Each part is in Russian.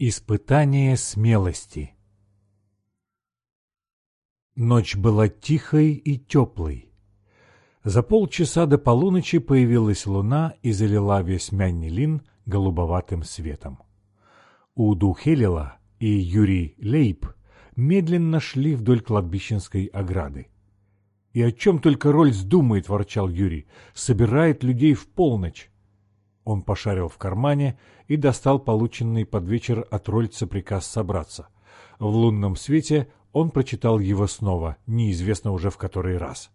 Испытание смелости Ночь была тихой и теплой. За полчаса до полуночи появилась луна и залила весь Мяннилин голубоватым светом. Уду Хелила и Юрий Лейб медленно шли вдоль кладбищенской ограды. «И о чем только Рольс думает», — ворчал Юрий, — «собирает людей в полночь». Он пошарил в кармане и достал полученный под вечер от Рольца приказ собраться. В лунном свете он прочитал его снова, неизвестно уже в который раз.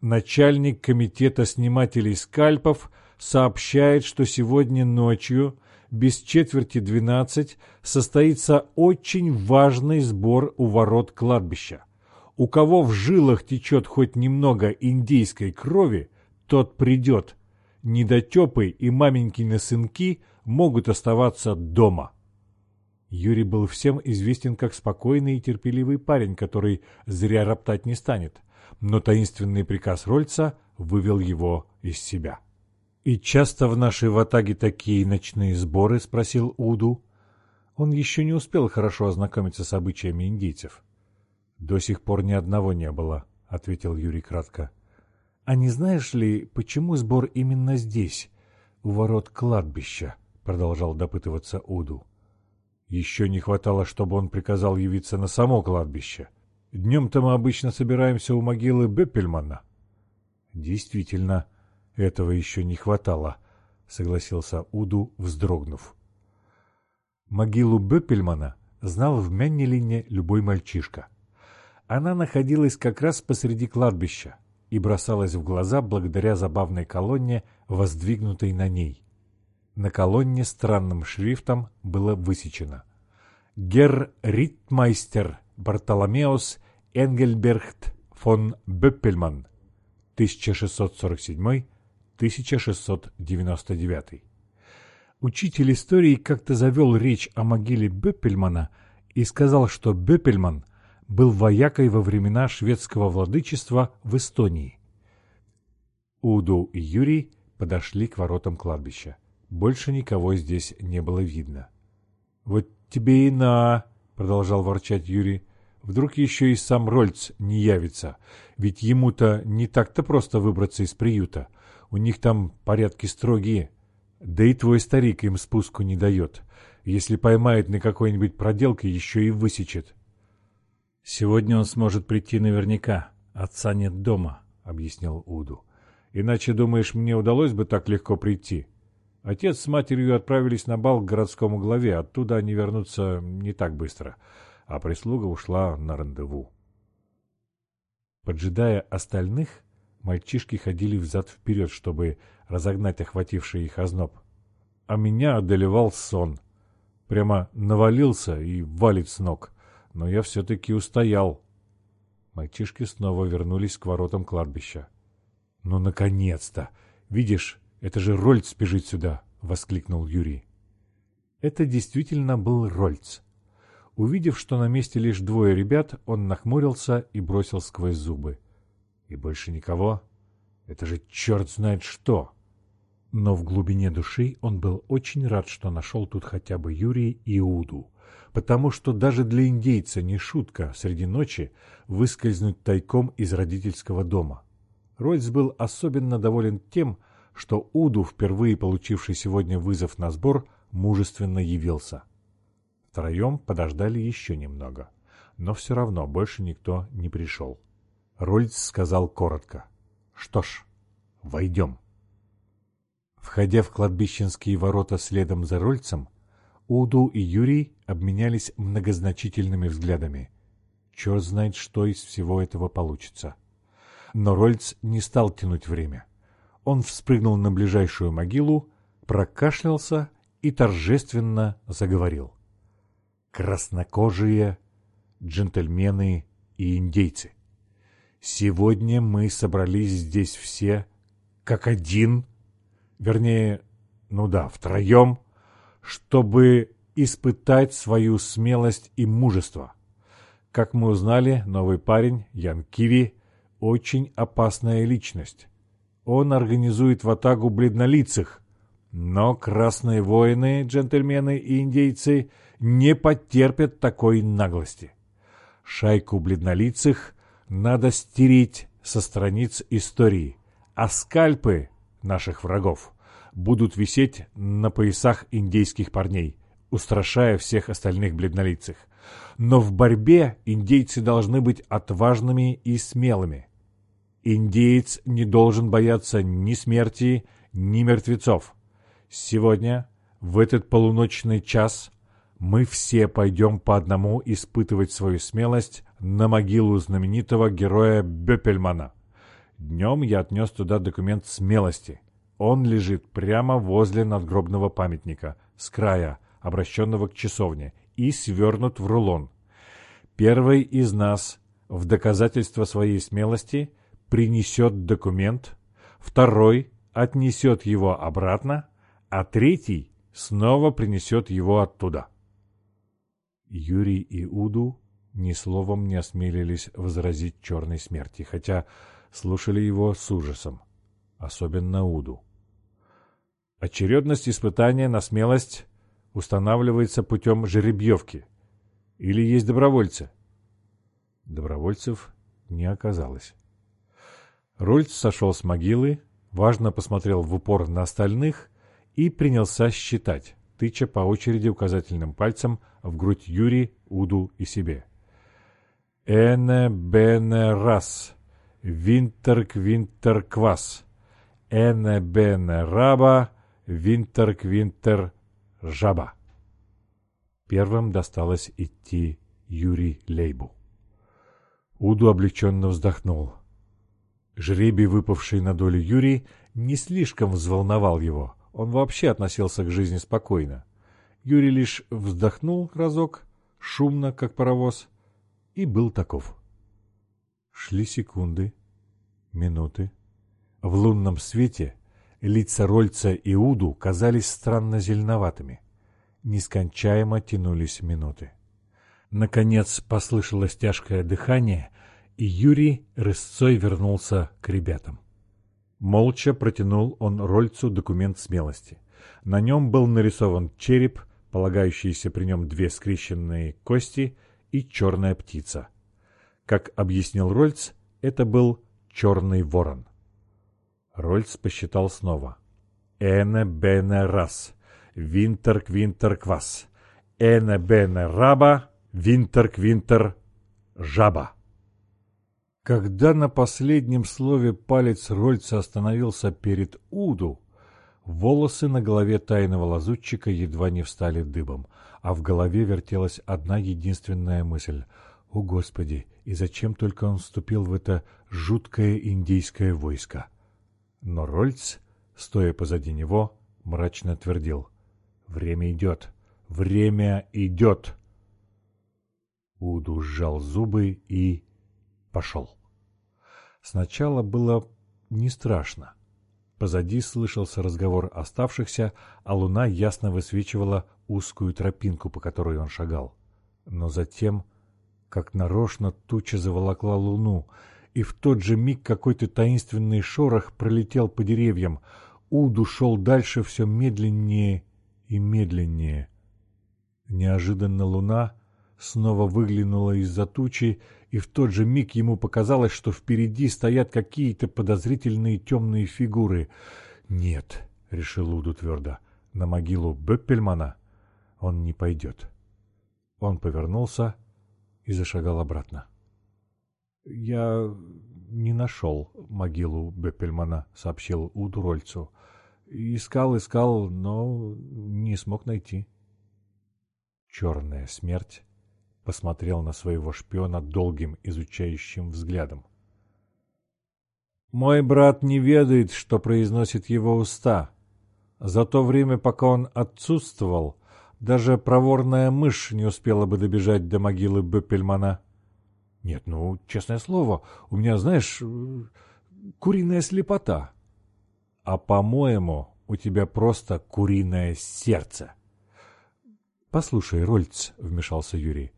Начальник комитета снимателей скальпов сообщает, что сегодня ночью, без четверти двенадцать, состоится очень важный сбор у ворот кладбища. У кого в жилах течет хоть немного индейской крови, тот придет – недотепы и маменькины сынки могут оставаться дома. Юрий был всем известен как спокойный и терпеливый парень, который зря роптать не станет, но таинственный приказ Рольца вывел его из себя. «И часто в нашей ватаге такие ночные сборы?» — спросил Уду. Он еще не успел хорошо ознакомиться с обычаями индейцев. «До сих пор ни одного не было», — ответил Юрий кратко. «А не знаешь ли, почему сбор именно здесь, у ворот кладбища?» — продолжал допытываться Уду. «Еще не хватало, чтобы он приказал явиться на само кладбище. Днем-то мы обычно собираемся у могилы Беппельмана». «Действительно, этого еще не хватало», — согласился Уду, вздрогнув. Могилу Беппельмана знал в Мяннелине любой мальчишка. Она находилась как раз посреди кладбища, и бросалась в глаза благодаря забавной колонне, воздвигнутой на ней. На колонне странным шрифтом было высечено «Герр Ритмайстер Бартоломеус Энгельбергт фон Беппельман 1647-1699». Учитель истории как-то завел речь о могиле Беппельмана и сказал, что Беппельман был воякой во времена шведского владычества в Эстонии. Уду и Юрий подошли к воротам кладбища. Больше никого здесь не было видно. «Вот тебе и на!» — продолжал ворчать Юрий. «Вдруг еще и сам Рольц не явится, ведь ему-то не так-то просто выбраться из приюта. У них там порядки строгие. Да и твой старик им спуску не дает. Если поймает на какой-нибудь проделке, еще и высечет. «Сегодня он сможет прийти наверняка. Отца нет дома», — объяснил Уду. «Иначе, думаешь, мне удалось бы так легко прийти? Отец с матерью отправились на бал к городскому главе, оттуда они вернутся не так быстро, а прислуга ушла на рандеву». Поджидая остальных, мальчишки ходили взад-вперед, чтобы разогнать охвативший их озноб. А меня одолевал сон. Прямо навалился и валит с ног — но я все-таки устоял. Мальчишки снова вернулись к воротам кладбища. «Ну, наконец-то! Видишь, это же Рольц бежит сюда!» — воскликнул Юрий. Это действительно был Рольц. Увидев, что на месте лишь двое ребят, он нахмурился и бросил сквозь зубы. «И больше никого? Это же черт знает что!» Но в глубине души он был очень рад, что нашел тут хотя бы Юрия и Уду, потому что даже для индейца не шутка среди ночи выскользнуть тайком из родительского дома. Ройц был особенно доволен тем, что Уду, впервые получивший сегодня вызов на сбор, мужественно явился. Втроем подождали еще немного, но все равно больше никто не пришел. Рольц сказал коротко. «Что ж, войдем». Входя в кладбищенские ворота следом за Рольцем, Уду и Юрий обменялись многозначительными взглядами. Черт знает, что из всего этого получится. Но Рольц не стал тянуть время. Он вспрыгнул на ближайшую могилу, прокашлялся и торжественно заговорил. «Краснокожие, джентльмены и индейцы, сегодня мы собрались здесь все, как один, вернее, ну да, втроем, чтобы испытать свою смелость и мужество. Как мы узнали, новый парень, Ян Киви, очень опасная личность. Он организует в атаку бледнолицых, Но красные воины, джентльмены и индейцы не потерпят такой наглости. Шайку бледнолицых надо стереть со страниц истории, а скальпы наших врагов будут висеть на поясах индейских парней, устрашая всех остальных бледнолицых. Но в борьбе индейцы должны быть отважными и смелыми. Индеец не должен бояться ни смерти, ни мертвецов. Сегодня, в этот полуночный час, мы все пойдем по одному испытывать свою смелость на могилу знаменитого героя Бепельмана. Днем я отнес туда документ смелости. Он лежит прямо возле надгробного памятника, с края, обращенного к часовне, и свернут в рулон. Первый из нас в доказательство своей смелости принесет документ, второй отнесет его обратно, а третий снова принесет его оттуда. Юрий и Уду ни словом не осмелились возразить черной смерти, хотя слушали его с ужасом, особенно Уду. Очередность испытания на смелость устанавливается путем жеребьевки. Или есть добровольцы? Добровольцев не оказалось. Рольц сошел с могилы, важно посмотрел в упор на остальных и принялся считать, тыча по очереди указательным пальцем в грудь Юри, Уду и себе. «Эне бене раз, винтер квинтер квас, эне бене раба, винтер квинтер жаба». Первым досталось идти Юрий Лейбу. Уду облегченно вздохнул. Жребий, выпавший на долю Юрий, не слишком взволновал его. Он вообще относился к жизни спокойно. Юрий лишь вздохнул разок, шумно, как паровоз, и был таков. Шли секунды, минуты. В лунном свете лица Рольца и Уду казались странно зеленоватыми. Нескончаемо тянулись минуты. Наконец послышалось тяжкое дыхание, и Юрий рысцой вернулся к ребятам. Молча протянул он Рольцу документ смелости. На нем был нарисован череп, полагающиеся при нем две скрещенные кости и черная птица. Как объяснил Рольц, это был черный ворон. Рольц посчитал снова. «Эне бене раз, винтер квинтер квас, эне бене раба, винтер квинтер жаба». Когда на последнем слове палец Рольца остановился перед Уду, волосы на голове тайного лазутчика едва не встали дыбом, а в голове вертелась одна единственная мысль «О, Господи, и зачем только он вступил в это жуткое индийское войско?» Но Рольц, стоя позади него, мрачно твердил «Время идет! Время идет!» Уду сжал зубы и пошел. Сначала было не страшно. Позади слышался разговор оставшихся, а луна ясно высвечивала узкую тропинку, по которой он шагал. Но затем, как нарочно, туча заволокла луну, и в тот же миг какой-то таинственный шорох пролетел по деревьям. Уду шел дальше все медленнее и медленнее. Неожиданно луна снова выглянула из-за тучи, и в тот же миг ему показалось, что впереди стоят какие-то подозрительные темные фигуры. «Нет», — решил Уду твердо, — «на могилу Беппельмана он не пойдет». Он повернулся и зашагал обратно. «Я не нашел могилу Беппельмана», — сообщил Уду Рольцу. «Искал, искал, но не смог найти». Черная смерть посмотрел на своего шпиона долгим изучающим взглядом. «Мой брат не ведает, что произносит его уста. За то время, пока он отсутствовал, даже проворная мышь не успела бы добежать до могилы Беппельмана. Нет, ну, честное слово, у меня, знаешь, куриная слепота. А, по-моему, у тебя просто куриное сердце». «Послушай, Рольц», — вмешался Юрий,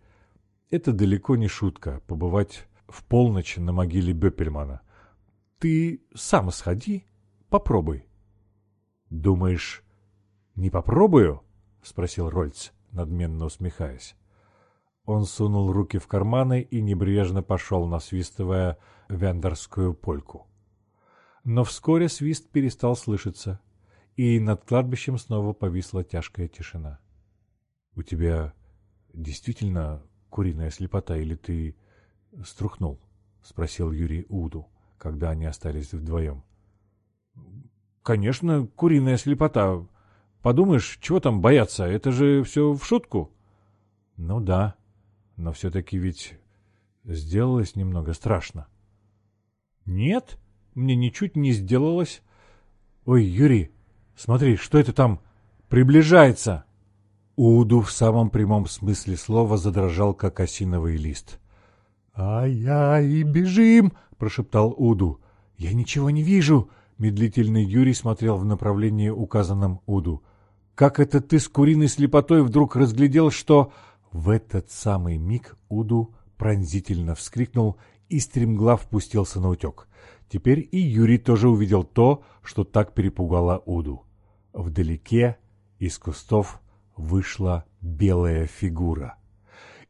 это далеко не шутка — побывать в полночь на могиле Беппельмана. Ты сам сходи, попробуй. Думаешь, «Не попробую?» — спросил Рольц, надменно усмехаясь. Он сунул руки в карманы и небрежно пошел, насвистывая вендорскую польку. Но вскоре свист перестал слышаться, и над кладбищем снова повисла тяжкая тишина. — У тебя действительно куриная слепота, или ты струхнул? — спросил Юрий Уду, когда они остались вдвоем. — Конечно, куриная слепота. Подумаешь, чего там бояться, это же все в шутку. — Ну да, но все-таки ведь сделалось немного страшно. — Нет, мне ничуть не сделалось. Ой, Юрий, смотри, что это там приближается? Уду в самом прямом смысле слова задрожал, как осиновый лист. «Ай-яй, бежим!» — прошептал Уду. «Я ничего не вижу!» — медлительный Юрий смотрел в направлении, указанном Уду. «Как это ты с куриной слепотой вдруг разглядел, что...» В этот самый миг Уду пронзительно вскрикнул и стремглав впустился на утек. Теперь и Юрий тоже увидел то, что так перепугало Уду. Вдалеке из кустов вышла белая фигура.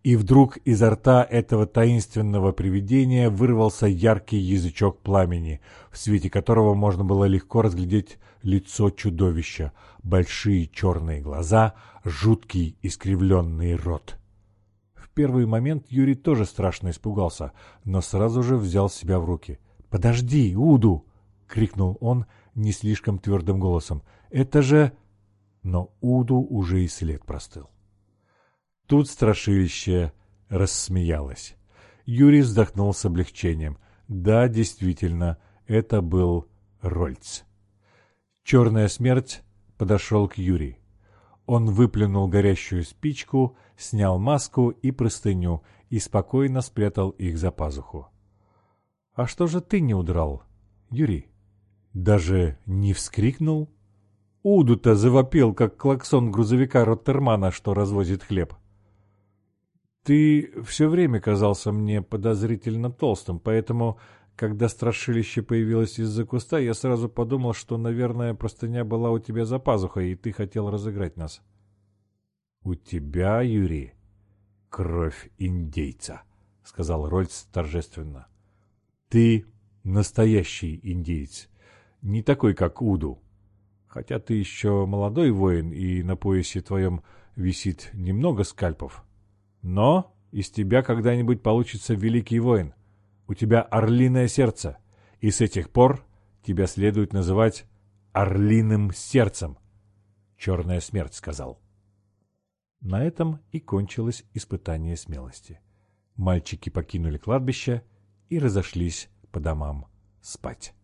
И вдруг изо рта этого таинственного привидения вырвался яркий язычок пламени, в свете которого можно было легко разглядеть лицо чудовища, большие черные глаза, жуткий искривленный рот. В первый момент Юрий тоже страшно испугался, но сразу же взял себя в руки. «Подожди, Уду!» — крикнул он не слишком твердым голосом. «Это же...» Но Уду уже и след простыл. Тут страшилище рассмеялось. Юрий вздохнул с облегчением. Да, действительно, это был Рольц. Черная смерть подошел к Юрию. Он выплюнул горящую спичку, снял маску и простыню и спокойно спрятал их за пазуху. «А что же ты не удрал, Юрий?» «Даже не вскрикнул?» Уду-то завопил, как клаксон грузовика Роттермана, что развозит хлеб. «Ты все время казался мне подозрительно толстым, поэтому, когда страшилище появилось из-за куста, я сразу подумал, что, наверное, простыня была у тебя за пазухой, и ты хотел разыграть нас». «У тебя, Юрий, кровь индейца», — сказал Рольц торжественно. «Ты настоящий индейец, не такой, как Уду. Хотя ты еще молодой воин, и на поясе твоем висит немного скальпов». Но из тебя когда-нибудь получится великий воин. У тебя орлиное сердце, и с этих пор тебя следует называть орлиным сердцем. Черная смерть сказал. На этом и кончилось испытание смелости. Мальчики покинули кладбище и разошлись по домам спать.